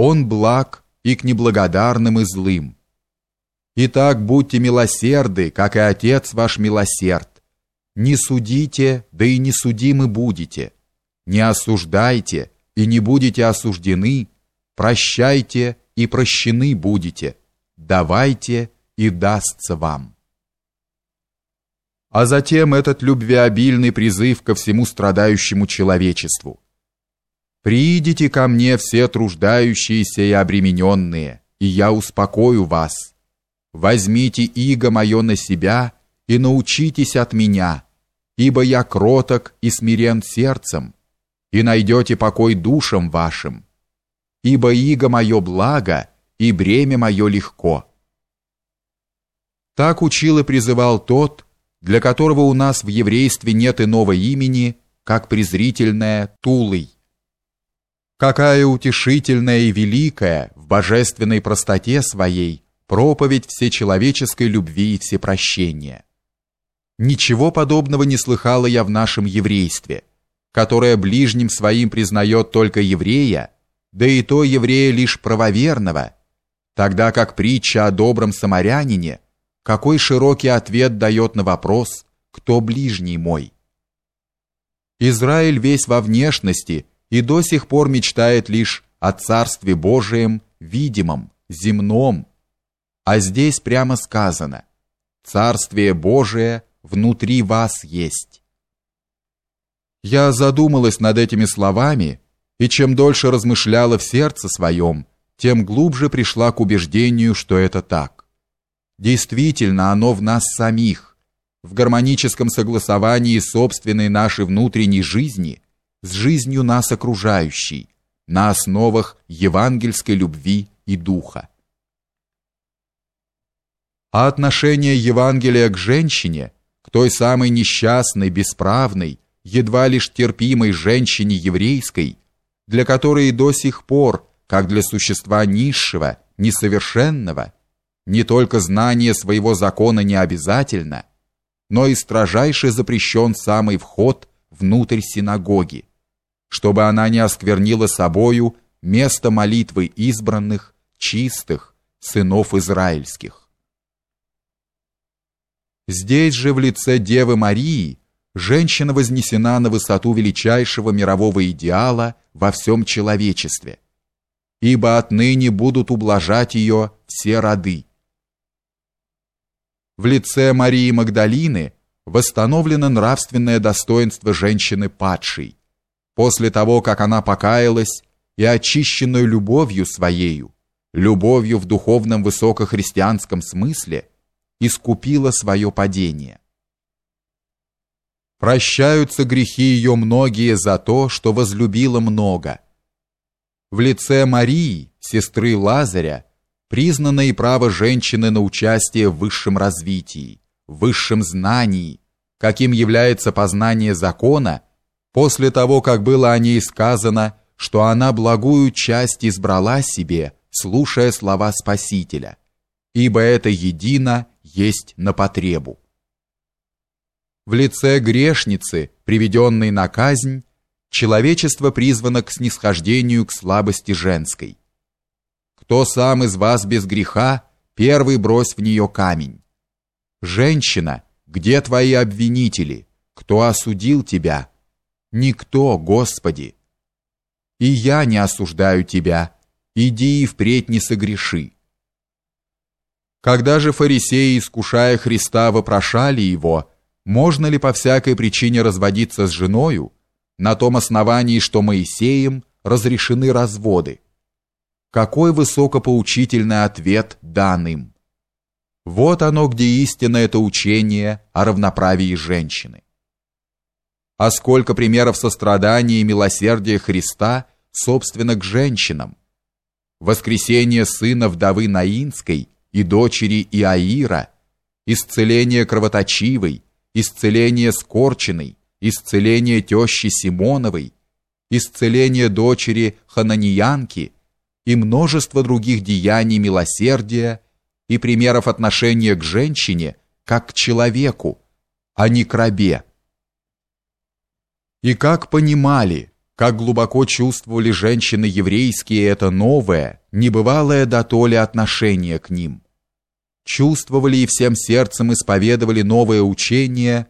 Он благ и к неблагодарным и злым. Итак, будьте милосерды, как и Отец ваш милосерд. Не судите, да и не судимы будете. Не осуждайте, и не будете осуждены. Прощайте, и прощены будете. Давайте, и дастся вам. А затем этот любвеобильный призыв ко всему страдающему человечеству – Придите ко мне все труждающиеся и обремененные, и я успокою вас. Возьмите иго мое на себя и научитесь от меня, ибо я кроток и смирен сердцем, и найдете покой душам вашим. Ибо иго мое благо, и бремя мое легко. Так учил и призывал тот, для которого у нас в еврействе нет иного имени, как презрительное Тулый. Какая утешительная и великая в божественной простоте своей проповедь всечеловеческой любви и всепрощения. Ничего подобного не слыхала я в нашем еврействе, которое ближним своим признает только еврея, да и то еврея лишь правоверного, тогда как притча о добром самарянине какой широкий ответ дает на вопрос «Кто ближний мой?». Израиль весь во внешности – и до сих пор мечтает лишь о Царстве Божием, видимом, земном. А здесь прямо сказано «Царствие Божие внутри вас есть». Я задумалась над этими словами, и чем дольше размышляла в сердце своем, тем глубже пришла к убеждению, что это так. Действительно, оно в нас самих, в гармоническом согласовании собственной нашей внутренней жизни – с жизнью нас окружающей, на основах евангельской любви и духа. А отношение Евангелия к женщине, к той самой несчастной, бесправной, едва лишь терпимой женщине еврейской, для которой до сих пор, как для существа низшего, несовершенного, не только знание своего закона не обязательно, но и строжайше запрещен самый вход внутрь синагоги, чтобы она не осквернила собою место молитвы избранных, чистых, сынов израильских. Здесь же в лице Девы Марии женщина вознесена на высоту величайшего мирового идеала во всем человечестве, ибо отныне будут ублажать ее все роды. В лице Марии Магдалины восстановлено нравственное достоинство женщины падшей, после того, как она покаялась и очищенную любовью своею, любовью в духовном высокохристианском смысле, искупила свое падение. Прощаются грехи ее многие за то, что возлюбила много. В лице Марии, сестры Лазаря, признано и право женщины на участие в высшем развитии, в высшем знании, каким является познание закона – после того, как было о ней сказано, что она благую часть избрала себе, слушая слова Спасителя, ибо это едино есть на потребу. В лице грешницы, приведенной на казнь, человечество призвано к снисхождению к слабости женской. Кто сам из вас без греха, первый брось в нее камень. Женщина, где твои обвинители? Кто осудил тебя? Никто, Господи. И я не осуждаю тебя. Иди и впредь не согреши. Когда же фарисеи, искушая Христа, вопрошали его, можно ли по всякой причине разводиться с женою, на том основании, что Моисеем разрешены разводы, какой высокопоучительный ответ дан им. Вот оно, где истинно это учение о равноправии женщины а сколько примеров сострадания и милосердия Христа, собственно, к женщинам. Воскресение сына вдовы Наинской и дочери Иаира, исцеление кровоточивой, исцеление скорченной, исцеление тещи Симоновой, исцеление дочери Хананиянки и множество других деяний милосердия и примеров отношения к женщине как к человеку, а не к рабе и как понимали, как глубоко чувствовали женщины еврейские это новое, небывалое дотоле отношение к ним. Чувствовали и всем сердцем исповедовали новое учение